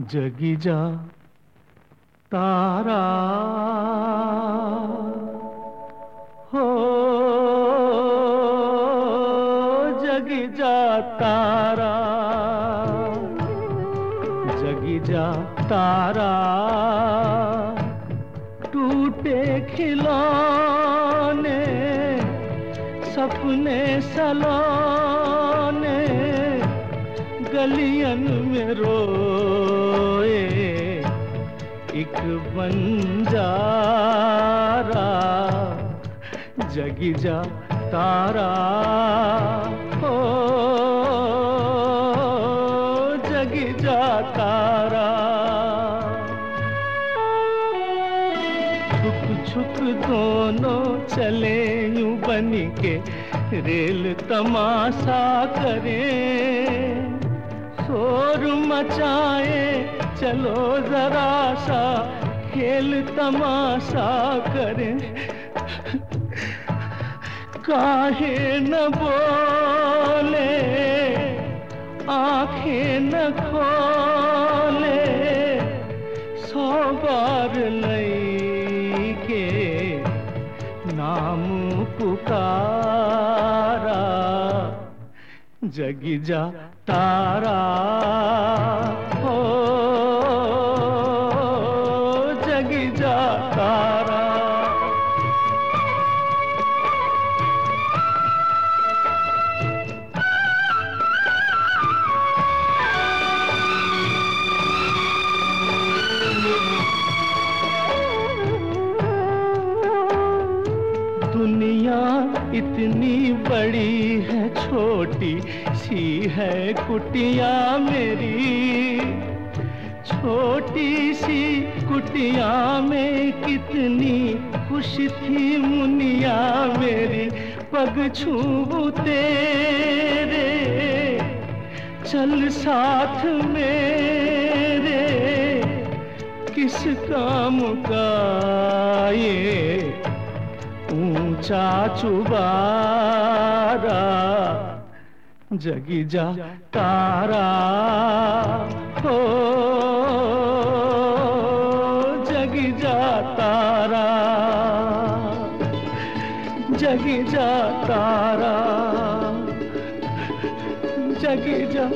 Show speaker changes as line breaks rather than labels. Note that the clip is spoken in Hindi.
जगी जा तारा। हो जगी जा तारा। जगी जा तारा। टूटे खिलौने सपने सलोने गलियन में रोए। एक बंजारा जगी जा तारा। हो जगी जा तारा। छुक छुक दोनों चले यूँ बन के, रेल तमाशा करें। शोर मचाए, चलो जरा सा खेल तमाशा करें। काहे न बोले, आँखें न खोले, सौ बार लई के नाम पुकारा। जगी जा तारा हो इतनी बड़ी है, छोटी सी है कुटिया मेरी। छोटी सी कुटिया में कितनी खुश थी मुनिया मेरी। पग छू तेरे, चल साथ मेरे। किस काम का ये ऊँचा चुबारा जगी जा तारा। हो जगी जा तारा जगी जा तारा जगी जा